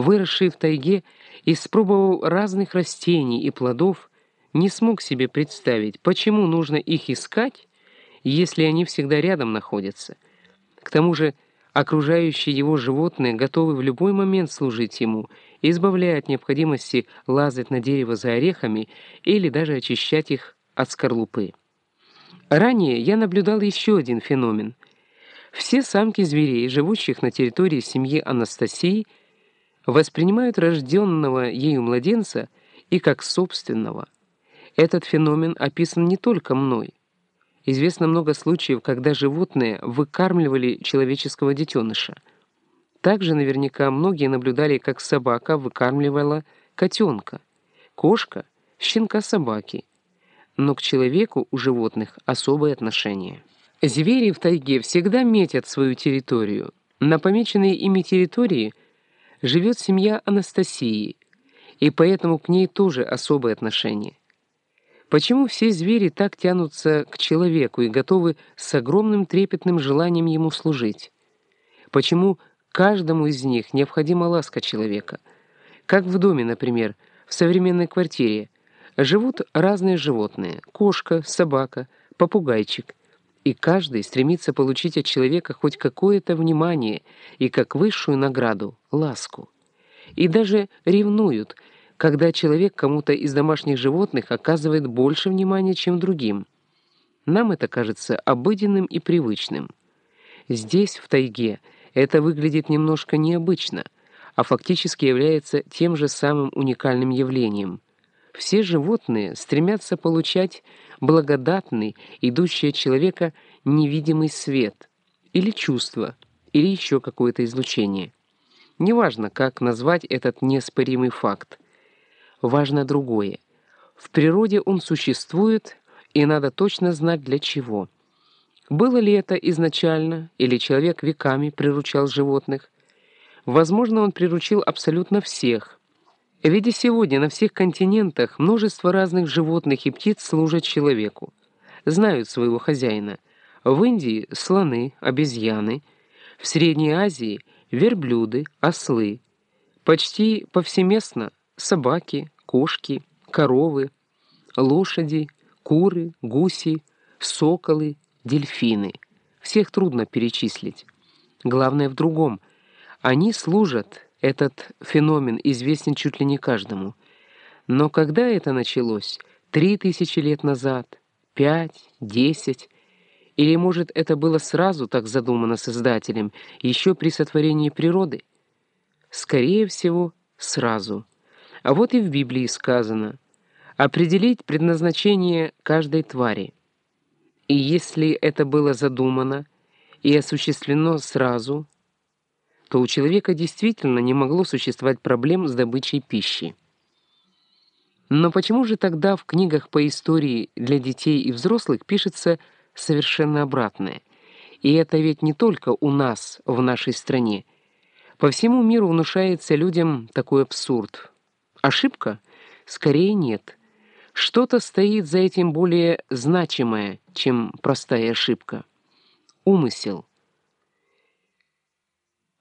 выросший в тайге и спробовав разных растений и плодов, не смог себе представить, почему нужно их искать, если они всегда рядом находятся. К тому же окружающие его животные готовы в любой момент служить ему, избавляя от необходимости лазать на дерево за орехами или даже очищать их от скорлупы. Ранее я наблюдал еще один феномен. Все самки зверей, живущих на территории семьи Анастасии, воспринимают рожденного ею младенца и как собственного. Этот феномен описан не только мной. Известно много случаев, когда животные выкармливали человеческого детеныша. Также наверняка многие наблюдали, как собака выкармливала котенка, кошка — щенка собаки. Но к человеку у животных особое отношение. Звери в тайге всегда метят свою территорию. На помеченной ими территории живет семья Анастасии, и поэтому к ней тоже особое отношение. Почему все звери так тянутся к человеку и готовы с огромным трепетным желанием ему служить? Почему каждому из них необходима ласка человека? Как в доме, например, в современной квартире, живут разные животные — кошка, собака, попугайчик, и каждый стремится получить от человека хоть какое-то внимание и как высшую награду — ласку. И даже ревнуют — когда человек кому-то из домашних животных оказывает больше внимания, чем другим. Нам это кажется обыденным и привычным. Здесь, в тайге, это выглядит немножко необычно, а фактически является тем же самым уникальным явлением. Все животные стремятся получать благодатный, идущий от человека невидимый свет, или чувство, или еще какое-то излучение. Неважно, как назвать этот неоспоримый факт. Важно другое. В природе он существует, и надо точно знать для чего. Было ли это изначально, или человек веками приручал животных? Возможно, он приручил абсолютно всех. Ведь и сегодня на всех континентах множество разных животных и птиц служат человеку. Знают своего хозяина. В Индии — слоны, обезьяны. В Средней Азии — верблюды, ослы. Почти повсеместно собаки, кошки, коровы, лошади, куры, гуси, соколы, дельфины. Всех трудно перечислить. Главное в другом. Они служат, этот феномен известен чуть ли не каждому. Но когда это началось? Три тысячи лет назад? Пять? Десять? Или, может, это было сразу так задумано Создателем, еще при сотворении природы? Скорее всего, сразу. А вот и в Библии сказано «определить предназначение каждой твари». И если это было задумано и осуществлено сразу, то у человека действительно не могло существовать проблем с добычей пищи. Но почему же тогда в книгах по истории для детей и взрослых пишется совершенно обратное? И это ведь не только у нас, в нашей стране. По всему миру внушается людям такой абсурд. Ошибка? Скорее нет. Что-то стоит за этим более значимое, чем простая ошибка. Умысел.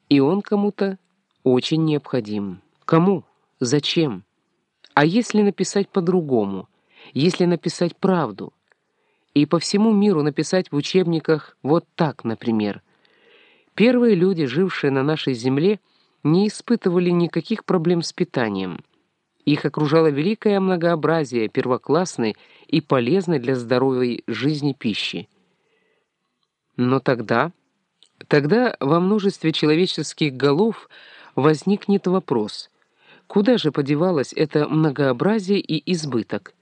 И он кому-то очень необходим. Кому? Зачем? А если написать по-другому? Если написать правду? И по всему миру написать в учебниках вот так, например. Первые люди, жившие на нашей земле, не испытывали никаких проблем с питанием. Их окружало великое многообразие первоклассной и полезной для здоровой жизни пищи. Но тогда, тогда во множестве человеческих голов возникнет вопрос, куда же подевалось это многообразие и избыток?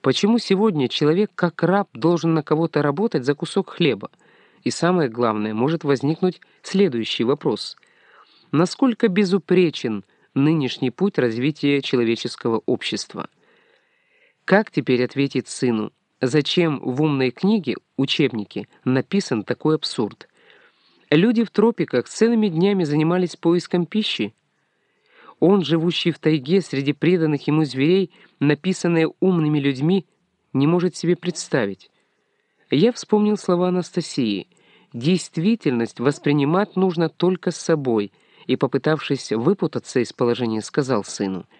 Почему сегодня человек как раб должен на кого-то работать за кусок хлеба? И самое главное, может возникнуть следующий вопрос. Насколько безупречен – нынешний путь развития человеческого общества. Как теперь ответить сыну, зачем в умной книге, учебнике, написан такой абсурд? Люди в тропиках целыми днями занимались поиском пищи. Он, живущий в тайге среди преданных ему зверей, написанное умными людьми, не может себе представить. Я вспомнил слова Анастасии. Действительность воспринимать нужно только с собой — и, попытавшись выпутаться из положения, сказал сыну —